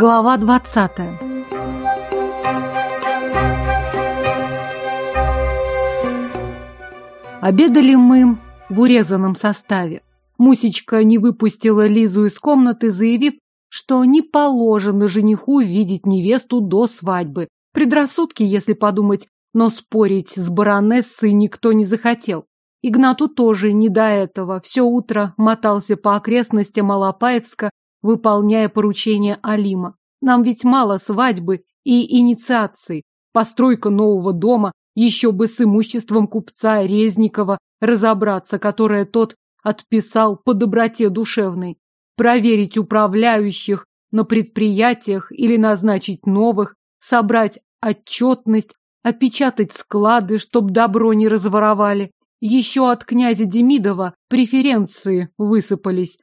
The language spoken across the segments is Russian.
Глава двадцатая Обедали мы в урезанном составе. Мусечка не выпустила Лизу из комнаты, заявив, что не положено жениху видеть невесту до свадьбы. Предрассудки, если подумать, но спорить с баронессой никто не захотел. Игнату тоже не до этого. Все утро мотался по окрестностям Алапаевска, выполняя поручения Алима. Нам ведь мало свадьбы и инициации. Постройка нового дома, еще бы с имуществом купца Резникова разобраться, которое тот отписал по доброте душевной. Проверить управляющих на предприятиях или назначить новых, собрать отчетность, опечатать склады, чтоб добро не разворовали. Еще от князя Демидова преференции высыпались.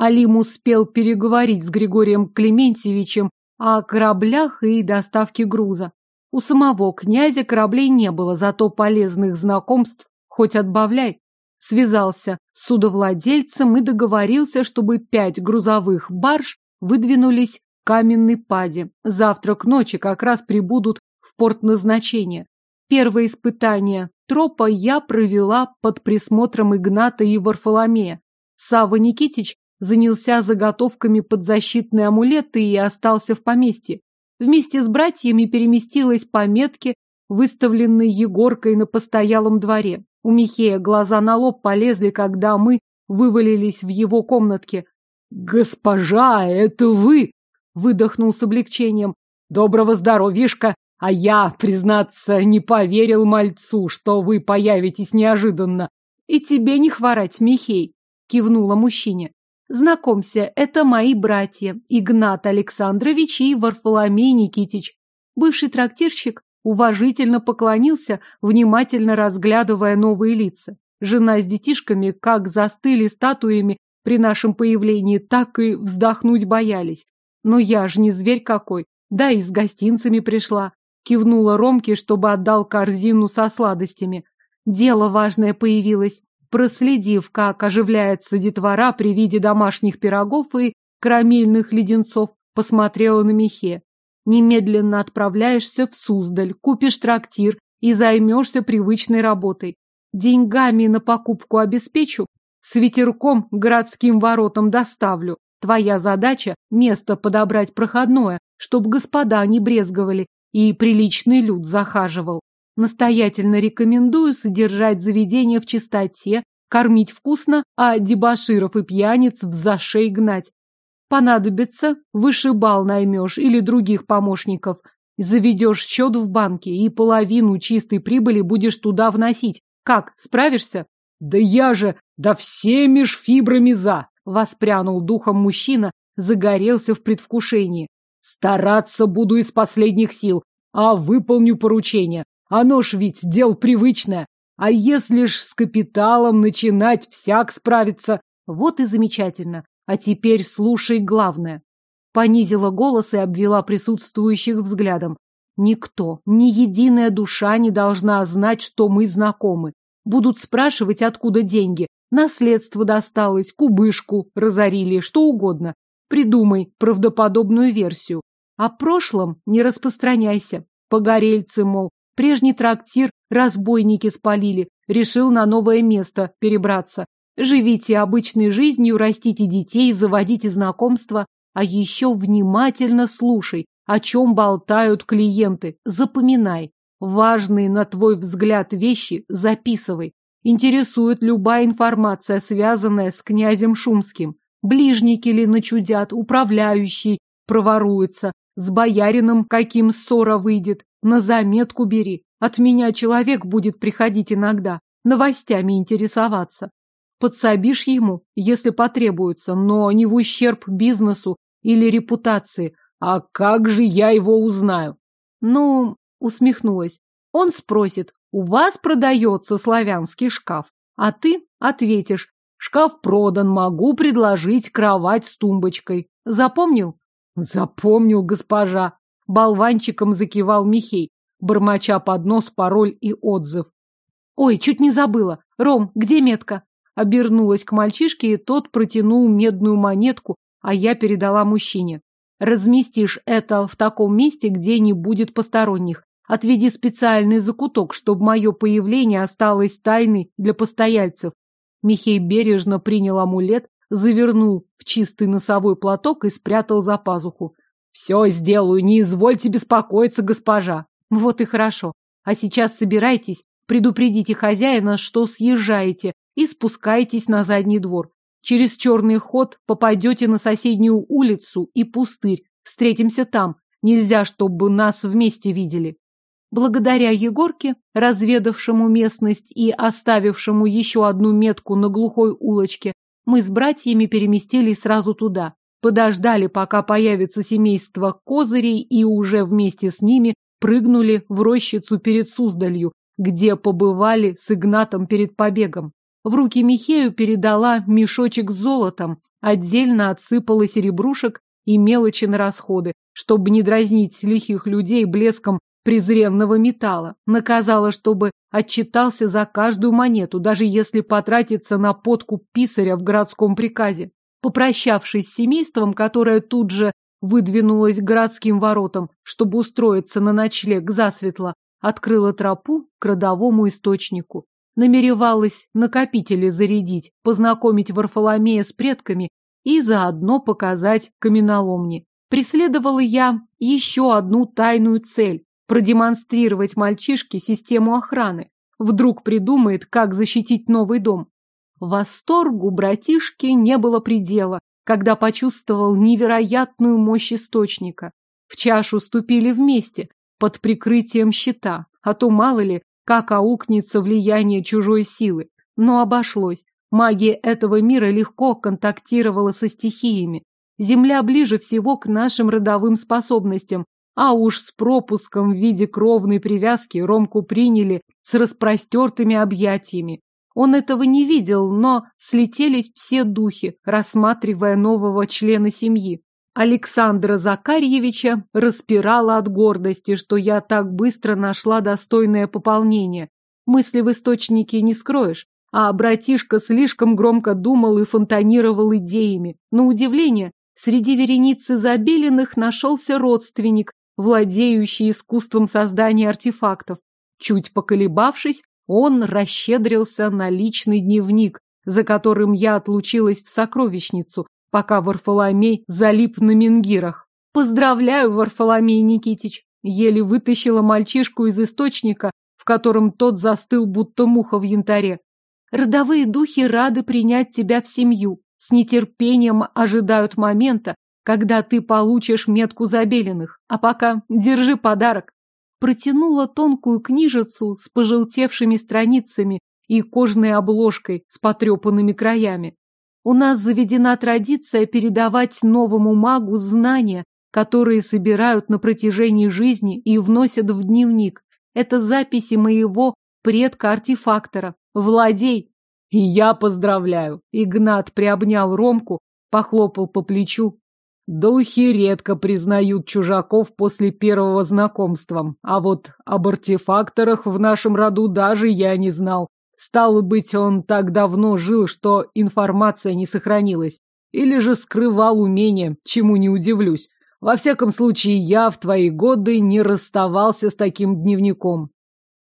Алим успел переговорить с Григорием Клементьевичем о кораблях и доставке груза. У самого князя кораблей не было, зато полезных знакомств хоть отбавляй. Связался с судовладельцем и договорился, чтобы пять грузовых барж выдвинулись к каменной паде. Завтра к ночи как раз прибудут в порт назначения. Первое испытание тропа я провела под присмотром Игната и Варфоломея. Сава Никитич занялся заготовками под защитные амулеты и остался в поместье. Вместе с братьями переместилась по метке, выставленной Егоркой на постоялом дворе. У Михея глаза на лоб полезли, когда мы вывалились в его комнатке. «Госпожа, это вы!» — выдохнул с облегчением. «Доброго здоровьишка! А я, признаться, не поверил мальцу, что вы появитесь неожиданно. И тебе не хворать, Михей!» — кивнула мужчине. Знакомься, это мои братья, Игнат Александрович и Варфоломей Никитич. Бывший трактирщик уважительно поклонился, внимательно разглядывая новые лица. Жена с детишками как застыли статуями при нашем появлении, так и вздохнуть боялись. Но я ж не зверь какой, да и с гостинцами пришла. Кивнула Ромке, чтобы отдал корзину со сладостями. Дело важное появилось. Проследив, как оживляется детвора при виде домашних пирогов и карамельных леденцов, посмотрела на Михе. Немедленно отправляешься в Суздаль, купишь трактир и займешься привычной работой. Деньгами на покупку обеспечу, с ветерком городским воротам доставлю. Твоя задача – место подобрать проходное, чтоб господа не брезговали и приличный люд захаживал. Настоятельно рекомендую содержать заведение в чистоте, кормить вкусно, а дебоширов и пьяниц в зашей гнать. Понадобится, вышибал наймешь или других помощников. Заведешь счет в банке и половину чистой прибыли будешь туда вносить. Как, справишься? Да я же, да всеми ж фибрами за! Воспрянул духом мужчина, загорелся в предвкушении. Стараться буду из последних сил, а выполню поручение. Оно ж ведь дел привычное. А если ж с капиталом начинать, всяк справится. Вот и замечательно. А теперь слушай главное. Понизила голос и обвела присутствующих взглядом. Никто, ни единая душа не должна знать, что мы знакомы. Будут спрашивать, откуда деньги. Наследство досталось, кубышку разорили, что угодно. Придумай правдоподобную версию. О прошлом не распространяйся. Погорельцы, мол, Прежний трактир разбойники спалили, решил на новое место перебраться. Живите обычной жизнью, растите детей, заводите знакомства, а еще внимательно слушай, о чем болтают клиенты. Запоминай. Важные, на твой взгляд, вещи записывай. Интересует любая информация, связанная с князем Шумским. Ближники ли начудят, управляющий проворуется, с боярином каким ссора выйдет, на заметку бери. От меня человек будет приходить иногда, новостями интересоваться. Подсобишь ему, если потребуется, но не в ущерб бизнесу или репутации. А как же я его узнаю? Ну, усмехнулась. Он спросит, у вас продается славянский шкаф, а ты ответишь, шкаф продан, могу предложить кровать с тумбочкой. Запомнил? Запомнил, госпожа. Болванчиком закивал Михей, бормоча под нос пароль и отзыв. Ой, чуть не забыла. Ром, где метка? Обернулась к мальчишке, и тот протянул медную монетку, а я передала мужчине. Разместишь это в таком месте, где не будет посторонних. Отведи специальный закуток, чтобы мое появление осталось тайной для постояльцев. Михей бережно принял амулет, завернул в чистый носовой платок и спрятал за пазуху. «Все сделаю, не извольте беспокоиться, госпожа!» «Вот и хорошо. А сейчас собирайтесь, предупредите хозяина, что съезжаете, и спускайтесь на задний двор. Через черный ход попадете на соседнюю улицу и пустырь. Встретимся там. Нельзя, чтобы нас вместе видели. Благодаря Егорке, разведавшему местность и оставившему еще одну метку на глухой улочке, мы с братьями переместились сразу туда. Подождали, пока появится семейство козырей, и уже вместе с ними прыгнули в рощицу перед Суздалью, где побывали с Игнатом перед побегом. В руки Михею передала мешочек с золотом, отдельно отсыпала серебрушек и мелочи на расходы, чтобы не дразнить лихих людей блеском презренного металла. Наказала, чтобы отчитался за каждую монету, даже если потратиться на подкуп писаря в городском приказе. Попрощавшись с семейством, которое тут же выдвинулось к городским воротам, чтобы устроиться на ночлег засветло, открыла тропу к родовому источнику намеревалась накопители зарядить, познакомить Варфоломея с предками и заодно показать каменоломни. Преследовала я еще одну тайную цель – продемонстрировать мальчишке систему охраны. Вдруг придумает, как защитить новый дом. Восторгу братишки не было предела, когда почувствовал невероятную мощь источника. В чашу ступили вместе, под прикрытием щита, а то, мало ли, как аукнется влияние чужой силы. Но обошлось. Магия этого мира легко контактировала со стихиями. Земля ближе всего к нашим родовым способностям, а уж с пропуском в виде кровной привязки Ромку приняли с распростертыми объятиями. Он этого не видел, но слетелись все духи, рассматривая нового члена семьи. Александра Закарьевича распирала от гордости, что я так быстро нашла достойное пополнение. Мысли в источнике не скроешь, а братишка слишком громко думал и фонтанировал идеями. На удивление, среди вереницы забеленных нашелся родственник, владеющий искусством создания артефактов. Чуть поколебавшись, он расщедрился на личный дневник, за которым я отлучилась в сокровищницу, пока Варфоломей залип на менгирах. Поздравляю, Варфоломей Никитич! Еле вытащила мальчишку из источника, в котором тот застыл, будто муха в янтаре. Родовые духи рады принять тебя в семью, с нетерпением ожидают момента, когда ты получишь метку забеленных. А пока держи подарок. Протянула тонкую книжицу с пожелтевшими страницами и кожной обложкой с потрепанными краями. У нас заведена традиция передавать новому магу знания, которые собирают на протяжении жизни и вносят в дневник. Это записи моего предка-артефактора. Владей! И я поздравляю. Игнат приобнял Ромку, похлопал по плечу. Духи редко признают чужаков после первого знакомства, а вот об артефакторах в нашем роду даже я не знал. Стало быть, он так давно жил, что информация не сохранилась. Или же скрывал умение, чему не удивлюсь. Во всяком случае, я в твои годы не расставался с таким дневником.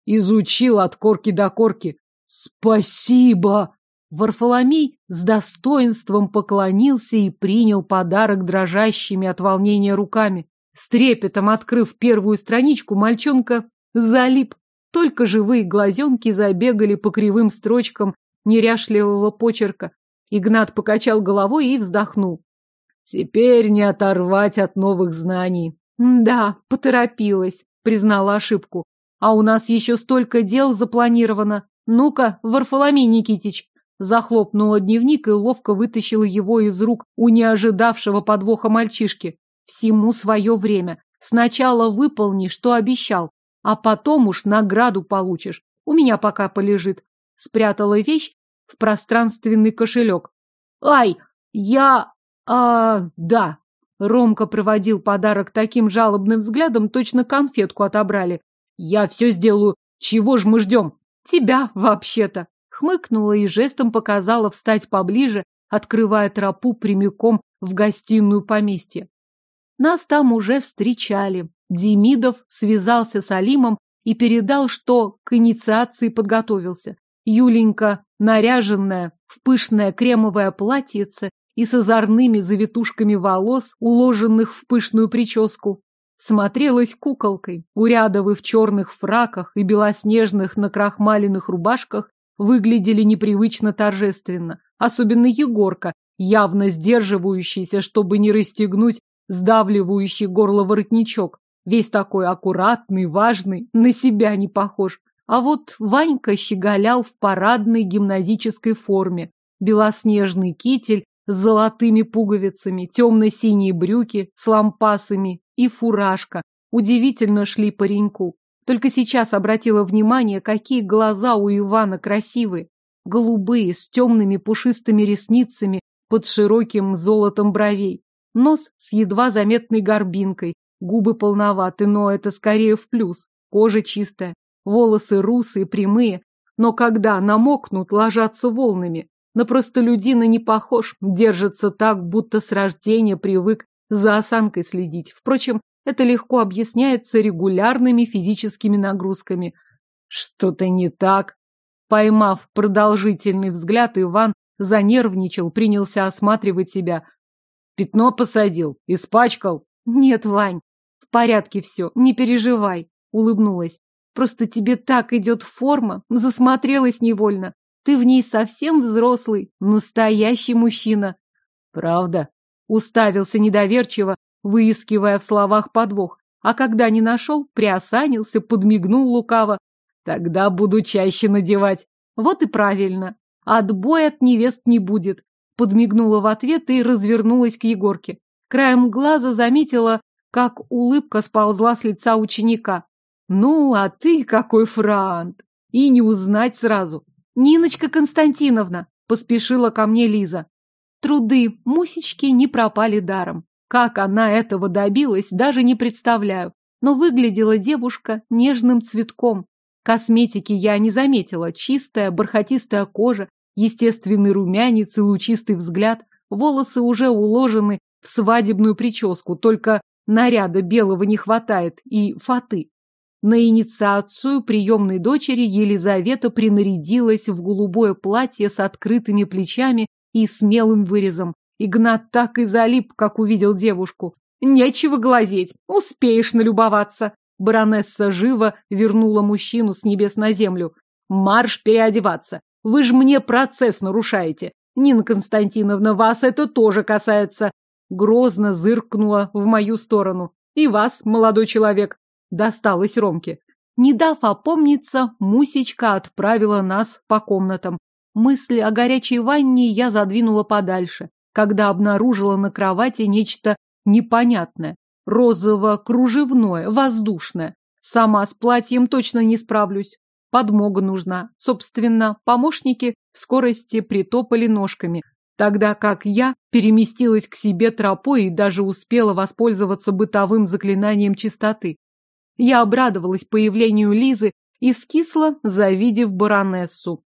Изучил от корки до корки. Спасибо! Варфоломей с достоинством поклонился и принял подарок дрожащими от волнения руками. С трепетом открыв первую страничку, мальчонка залип только живые глазенки забегали по кривым строчкам неряшливого почерка. Игнат покачал головой и вздохнул. Теперь не оторвать от новых знаний. Да, поторопилась, признала ожибку. А у нас еще столько дел запланировано. Ну-ка, Варфоломей Никитич. Захлопнула дневник и ловко вытащила его из рук у неожидавшего подвоха мальчишки. Всему свое время. Сначала выполни, что обещал, а потом уж награду получишь. У меня пока полежит. Спрятала вещь в пространственный кошелек. Ай, я... А, да. Ромка проводил подарок таким жалобным взглядом, точно конфетку отобрали. Я все сделаю. Чего ж мы ждем? Тебя, вообще-то. Хмыкнула и жестом показала встать поближе, открывая тропу прямиком в гостиную поместья. Нас там уже встречали. Демидов связался с Алимом и передал, что к инициации подготовился. Юленька, наряженная в пышное кремовое платьице и с озорными завитушками волос, уложенных в пышную прическу, смотрелась куколкой. Урядовы в черных фраках и белоснежных накрахмаленных рубашках выглядели непривычно торжественно. Особенно Егорка, явно сдерживающийся, чтобы не расстегнуть сдавливающий горло воротничок. Весь такой аккуратный, важный, на себя не похож. А вот Ванька щеголял в парадной гимназической форме. Белоснежный китель с золотыми пуговицами, темно-синие брюки с лампасами и фуражка. Удивительно шли пареньку. Только сейчас обратила внимание, какие глаза у Ивана красивые. Голубые, с темными пушистыми ресницами под широким золотом бровей. Нос с едва заметной горбинкой, губы полноваты, но это скорее в плюс. Кожа чистая, волосы русые, прямые, но когда намокнут, ложатся волнами. На простолюдина не похож, держится так, будто с рождения привык за осанкой следить. Впрочем, это легко объясняется регулярными физическими нагрузками. Что-то не так. Поймав продолжительный взгляд, Иван занервничал, принялся осматривать себя. Пятно посадил, испачкал. Нет, Вань, в порядке все, не переживай, улыбнулась. Просто тебе так идет форма, засмотрелась невольно. Ты в ней совсем взрослый, настоящий мужчина. Правда? Уставился недоверчиво, выискивая в словах подвох. А когда не нашел, приосанился, подмигнул лукаво. Тогда буду чаще надевать. Вот и правильно. Отбоя от невест не будет. Подмигнула в ответ и развернулась к Егорке. Краем глаза заметила, как улыбка сползла с лица ученика. Ну, а ты какой франт! И не узнать сразу. «Ниночка Константиновна!» — поспешила ко мне Лиза. Труды Мусечки не пропали даром. Как она этого добилась, даже не представляю. Но выглядела девушка нежным цветком. Косметики я не заметила. Чистая, бархатистая кожа, естественный румянец и лучистый взгляд. Волосы уже уложены в свадебную прическу, только наряда белого не хватает и фаты. На инициацию приемной дочери Елизавета принарядилась в голубое платье с открытыми плечами и смелым вырезом. Игнат так и залип, как увидел девушку. Нечего глазеть, успеешь налюбоваться. Баронесса живо вернула мужчину с небес на землю. Марш переодеваться. Вы ж мне процесс нарушаете. Нина Константиновна, вас это тоже касается. Грозно зыркнула в мою сторону. И вас, молодой человек, досталось Ромке. Не дав опомниться, Мусечка отправила нас по комнатам. Мысли о горячей ванне я задвинула подальше, когда обнаружила на кровати нечто непонятное. Розово-кружевное, воздушное. Сама с платьем точно не справлюсь. Подмога нужна. Собственно, помощники в скорости притопали ножками, тогда как я переместилась к себе тропой и даже успела воспользоваться бытовым заклинанием чистоты. Я обрадовалась появлению Лизы и скисла, завидев баронессу.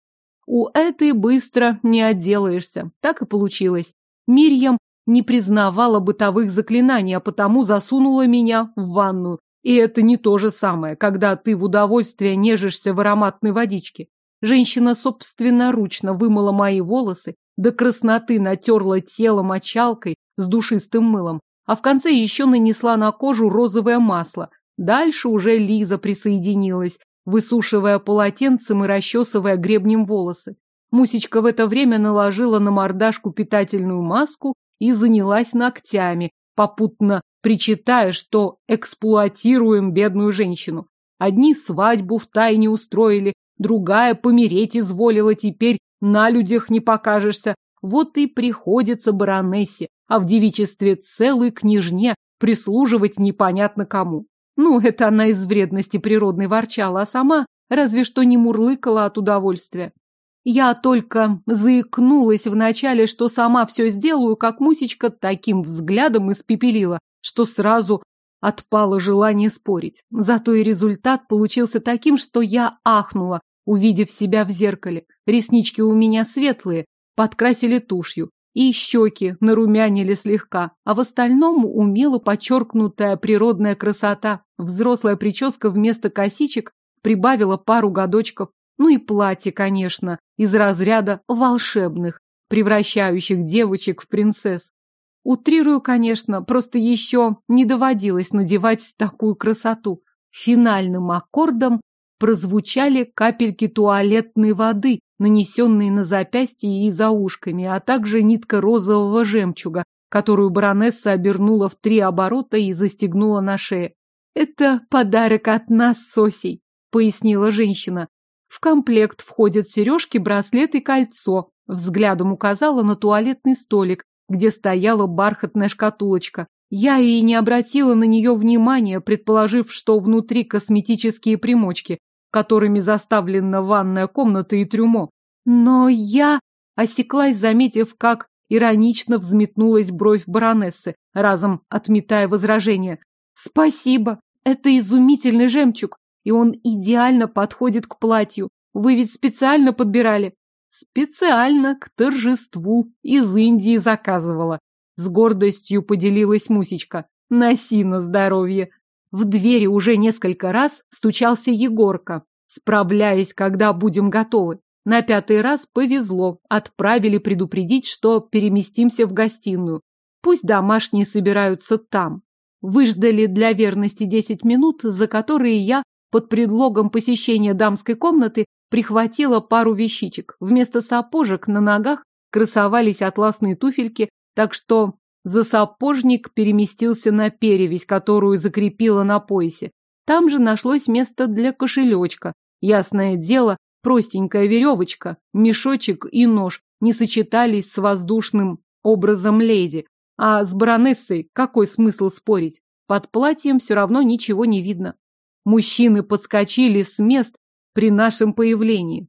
У этой быстро не отделаешься. Так и получилось. Мирьям не признавала бытовых заклинаний, а потому засунула меня в ванную. И это не то же самое, когда ты в удовольствие нежишься в ароматной водичке. Женщина собственноручно вымыла мои волосы, до красноты натерла тело мочалкой с душистым мылом, а в конце еще нанесла на кожу розовое масло, Дальше уже Лиза присоединилась, высушивая полотенцем и расчесывая гребнем волосы. Мусечка в это время наложила на мордашку питательную маску и занялась ногтями, попутно причитая, что эксплуатируем бедную женщину. Одни свадьбу в тайне устроили, другая помереть изволила, теперь на людях не покажешься. Вот и приходится баронессе, а в девичестве целой княжне прислуживать непонятно кому. Ну, это она из вредности природной ворчала, а сама разве что не мурлыкала от удовольствия. Я только заикнулась вначале, что сама все сделаю, как Мусечка таким взглядом испепелила, что сразу отпало желание спорить. Зато и результат получился таким, что я ахнула, увидев себя в зеркале. Реснички у меня светлые, подкрасили тушью. и щеки нарумянили слегка, а в остальном умело подчеркнутая природная красота. Взрослая прическа вместо косичек прибавила пару годочков. Ну и платье, конечно, из разряда волшебных, превращающих девочек в принцесс. Утрирую, конечно, просто еще не доводилось надевать такую красоту. Финальным аккордом прозвучали капельки туалетной воды, нанесенные на запястье и за ушками, а также нитка розового жемчуга, которую баронесса обернула в три оборота и застегнула на шее. «Это подарок от нас с Осей», — пояснила женщина. «В комплект входят сережки, браслет и кольцо», — взглядом указала на туалетный столик, где стояла бархатная шкатулочка. Я и не обратила на нее внимания, предположив, что внутри косметические примочки, которыми заставлена ванная комната и трюмо. Но я осеклась, заметив, как иронично взметнулась бровь баронессы, разом отметая возражение. «Спасибо! Это изумительный жемчуг, и он идеально подходит к платью. Вы ведь специально подбирали?» «Специально к торжеству из Индии заказывала», с гордостью поделилась Мусечка. «Носи на здоровье!» В двери уже несколько раз стучался Егорка, справляясь, когда будем готовы. На пятый раз повезло, отправили предупредить, что переместимся в гостиную. Пусть домашние собираются там. Выждали для верности десять минут, за которые я под предлогом посещения дамской комнаты прихватила пару вещичек. Вместо сапожек на ногах красовались атласные туфельки, так что за сапожник переместился на перевязь, которую закрепила на поясе. Там же нашлось место для кошелечка. Ясное дело, простенькая веревочка, мешочек и нож не сочетались с воздушным образом леди. А с баронессой какой смысл спорить? Под платьем все равно ничего не видно. Мужчины подскочили с мест при нашем появлении.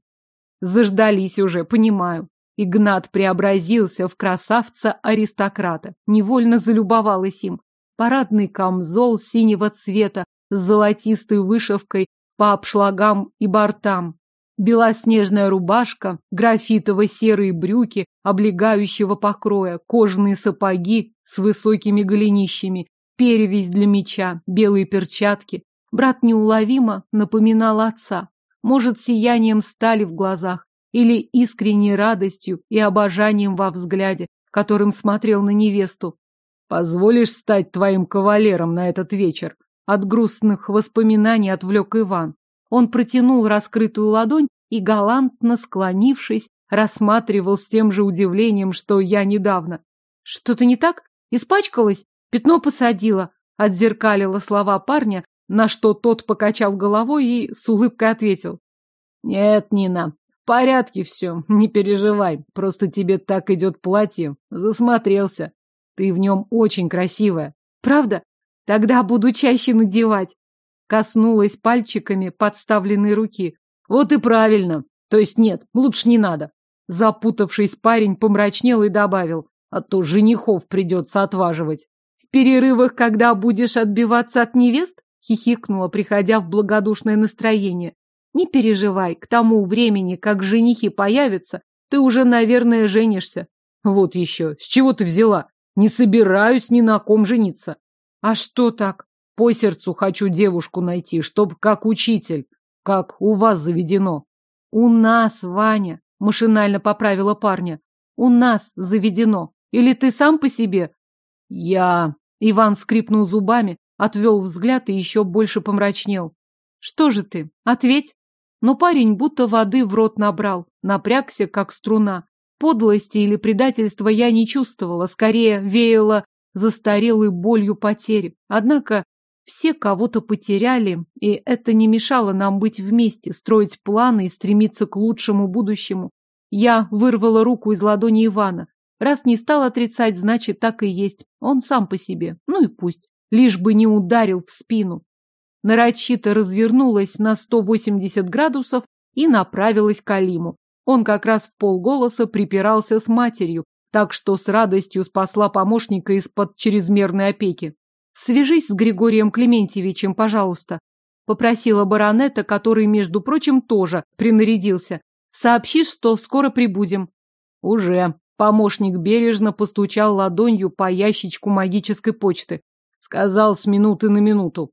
Заждались уже, понимаю. Игнат преобразился в красавца-аристократа. Невольно залюбовалась им. Парадный камзол синего цвета с золотистой вышивкой по обшлагам и бортам. Белоснежная рубашка, графитово-серые брюки, облегающего покроя, кожаные сапоги с высокими голенищами, перевязь для меча, белые перчатки. Брат неуловимо напоминал отца. Может, сиянием стали в глазах, или искренней радостью и обожанием во взгляде, которым смотрел на невесту. «Позволишь стать твоим кавалером на этот вечер?» От грустных воспоминаний отвлек Иван. Он протянул раскрытую ладонь и, галантно склонившись, рассматривал с тем же удивлением, что я недавно. «Что-то не так? Испачкалась? Пятно посадила?» Отзеркалила слова парня, на что тот покачал головой и с улыбкой ответил. «Нет, Нина, порядке все, не переживай. Просто тебе так идет платье. Засмотрелся. Ты в нем очень красивая. Правда? Тогда буду чаще надевать. Коснулась пальчиками подставленной руки. Вот и правильно. То есть нет, лучше не надо. Запутавшись, парень помрачнел и добавил. А то женихов придется отваживать. В перерывах, когда будешь отбиваться от невест? Хихикнула, приходя в благодушное настроение. Не переживай, к тому времени, как женихи появятся, ты уже, наверное, женишься. Вот еще, с чего ты взяла? Не собираюсь ни на ком жениться. А что так? По сердцу хочу девушку найти, чтоб как учитель, как у вас заведено. У нас, Ваня, машинально поправила парня. У нас заведено. Или ты сам по себе? Я... Иван скрипнул зубами, отвел взгляд и еще больше помрачнел. Что же ты? Ответь. Но парень будто воды в рот набрал, напрягся, как струна. Подлости или предательства я не чувствовала, скорее веяло застарелой болью потери. Однако все кого-то потеряли, и это не мешало нам быть вместе, строить планы и стремиться к лучшему будущему. Я вырвала руку из ладони Ивана. Раз не стал отрицать, значит, так и есть. Он сам по себе. Ну и пусть. Лишь бы не ударил в спину нарочито развернулась на 180 градусов и направилась к Алиму. Он как раз в полголоса припирался с матерью, так что с радостью спасла помощника из-под чрезмерной опеки. «Свяжись с Григорием Клементьевичем, пожалуйста», — попросила баронета, который, между прочим, тоже принарядился. «Сообщи, что скоро прибудем». «Уже», Помощник бережно постучал ладонью по ящичку магической почты. Сказал с минуты на минуту.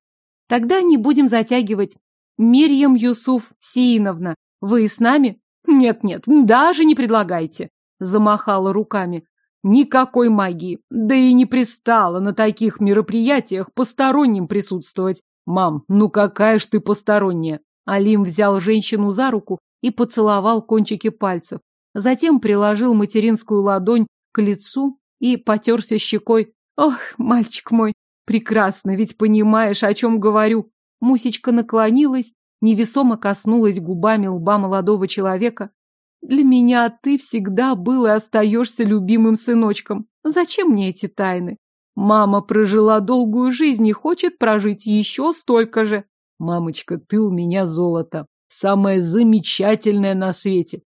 Тогда не будем затягивать. Мирьям Юсуф Сииновна, вы с нами? Нет-нет, даже не предлагайте. Замахала руками. Никакой магии. Да и не пристало на таких мероприятиях посторонним присутствовать. Мам, ну какая ж ты посторонняя. Алим взял женщину за руку и поцеловал кончики пальцев. Затем приложил материнскую ладонь к лицу и потерся щекой. Ох, мальчик мой, прекрасно, ведь понимаешь, о чем говорю. Мусечка наклонилась, невесомо коснулась губами лба молодого человека. Для меня ты всегда был и остаешься любимым сыночком. Зачем мне эти тайны? Мама прожила долгую жизнь и хочет прожить еще столько же. Мамочка, ты у меня золото. Самое замечательное на свете.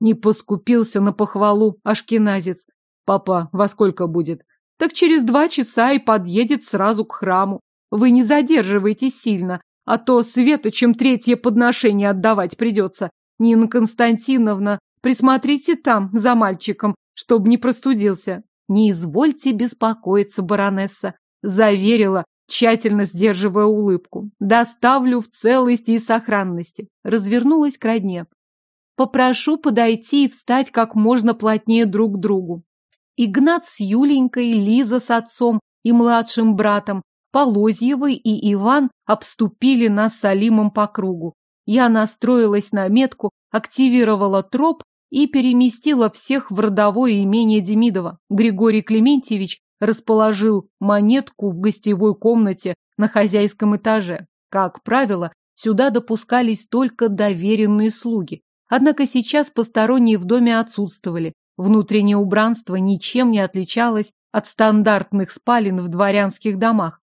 Не поскупился на похвалу ашкеназец. Папа, во сколько будет? Так через два часа и подъедет сразу к храму. Вы не задерживайтесь сильно, а то Света чем третье подношение отдавать придется. Нина Константиновна, присмотрите там за мальчиком, чтобы не простудился. Не извольте беспокоиться, баронесса, заверила, тщательно сдерживая улыбку. Доставлю в целости и сохранности. Развернулась к родне. Попрошу подойти и встать как можно плотнее друг к другу. Игнат с Юленькой, Лиза с отцом и младшим братом, Полозьевой и Иван обступили нас с Алимом по кругу. Я настроилась на метку, активировала троп и переместила всех в родовое имение Демидова. Григорий Клементьевич расположил монетку в гостевой комнате на хозяйском этаже. Как правило, сюда допускались только доверенные слуги. Однако сейчас посторонние в доме отсутствовали. Внутреннее убранство ничем не отличалось от стандартных спален в дворянских домах.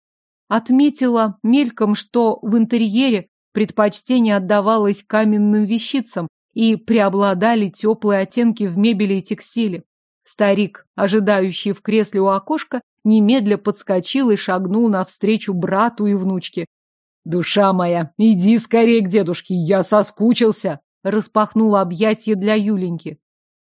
Отметила мельком, что в интерьере предпочтение отдавалось каменным вещицам и преобладали теплые оттенки в мебели и текстиле. Старик, ожидающий в кресле у окошка, немедля подскочил и шагнул навстречу брату и внучке. «Душа моя, иди скорее к дедушке, я соскучился!» распахнул объятия для Юленьки.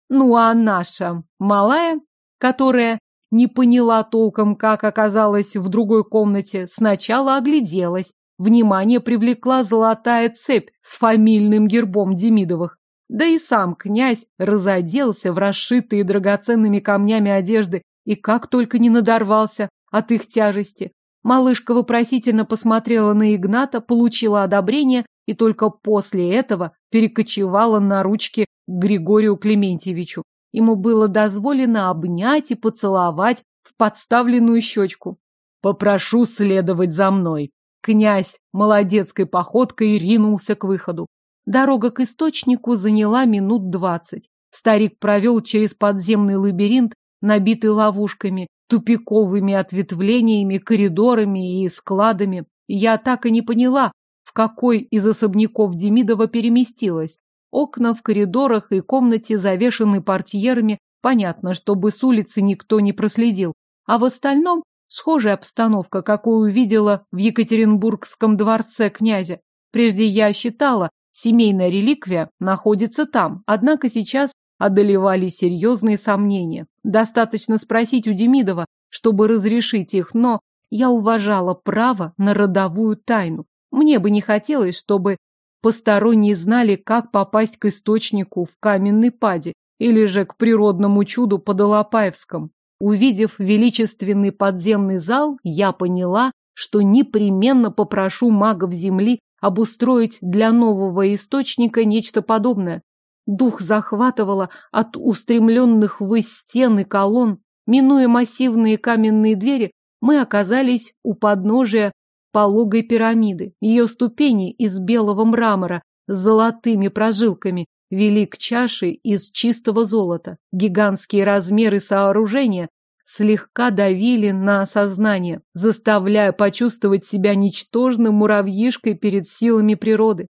Ну а наша малая, которая не поняла толком, как оказалась в другой комнате, сначала огляделась. Внимание привлекла золотая цепь с фамильным гербом Демидовых. Да и сам князь разоделся в расшитые драгоценными камнями одежды и как только не надорвался от их тяжести. Малышка вопросительно посмотрела на Игната, получила одобрение и только после этого перекочевала на ручки Григорию Клементьевичу. Ему было дозволено обнять и поцеловать в подставленную щечку. «Попрошу следовать за мной». Князь молодецкой походкой ринулся к выходу. Дорога к источнику заняла минут двадцать. Старик провел через подземный лабиринт, набитый ловушками, тупиковыми ответвлениями, коридорами и складами. Я так и не поняла, в какой из особняков Демидова переместилась. Окна в коридорах и комнате завешены портьерами, понятно, чтобы с улицы никто не проследил. А в остальном схожая обстановка, какую увидела в Екатеринбургском дворце князя. Прежде я считала, семейная реликвия находится там, однако сейчас одолевали серьезные сомнения. Достаточно спросить у Демидова, чтобы разрешить их, но я уважала право на родовую тайну. Мне бы не хотелось, чтобы посторонние знали, как попасть к источнику в каменной паде или же к природному чуду под Алапаевском. Увидев величественный подземный зал, я поняла, что непременно попрошу магов земли обустроить для нового источника нечто подобное. Дух захватывало от устремленных ввысь стен и колонн. Минуя массивные каменные двери, мы оказались у подножия пологой пирамиды. Ее ступени из белого мрамора с золотыми прожилками вели к чаше из чистого золота. Гигантские размеры сооружения слегка давили на сознание, заставляя почувствовать себя ничтожным муравьишкой перед силами природы.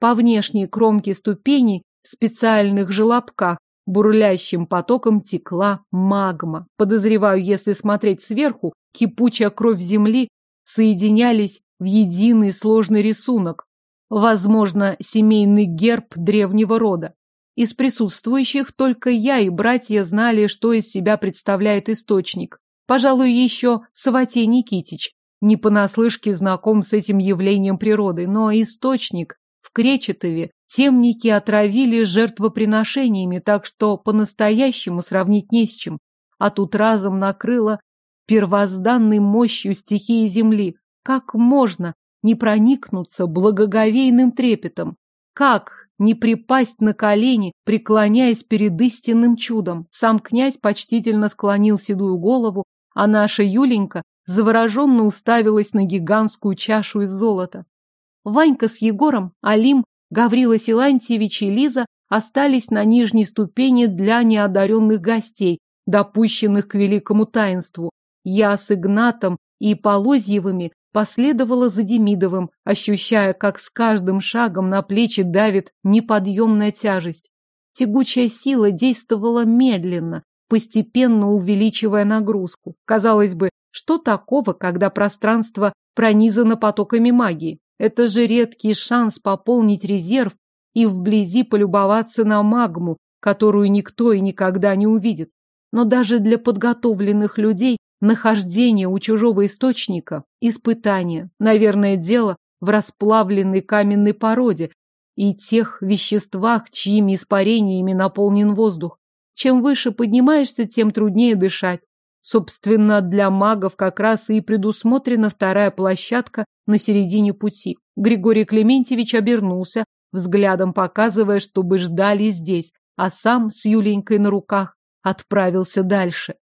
По внешней кромке ступеней в специальных желобках бурлящим потоком текла магма. Подозреваю, если смотреть сверху, кипучая кровь земли соединялись в единый сложный рисунок, возможно, семейный герб древнего рода. Из присутствующих только я и братья знали, что из себя представляет источник. Пожалуй, еще Саватей Никитич. Не понаслышке знаком с этим явлением природы, но источник в Кречетове темники отравили жертвоприношениями, так что по-настоящему сравнить не с чем. А тут разом накрыло первозданной мощью стихии земли. Как можно не проникнуться благоговейным трепетом? Как не припасть на колени, преклоняясь перед истинным чудом? Сам князь почтительно склонил седую голову, а наша Юленька завороженно уставилась на гигантскую чашу из золота. Ванька с Егором, Алим, Гаврила Силантьевич и Лиза остались на нижней ступени для неодаренных гостей, допущенных к великому таинству. Я с Игнатом и Полозьевыми последовала за Демидовым, ощущая, как с каждым шагом на плечи давит неподъемная тяжесть. Тягучая сила действовала медленно, постепенно увеличивая нагрузку. Казалось бы, что такого, когда пространство пронизано потоками магии? Это же редкий шанс пополнить резерв и вблизи полюбоваться на магму, которую никто и никогда не увидит. Но даже для подготовленных людей нахождение у чужого источника – испытание. Наверное, дело в расплавленной каменной породе и тех веществах, чьими испарениями наполнен воздух. Чем выше поднимаешься, тем труднее дышать. Собственно, для магов как раз и предусмотрена вторая площадка на середине пути. Григорий Клементьевич обернулся, взглядом показывая, чтобы ждали здесь, а сам с Юленькой на руках отправился дальше.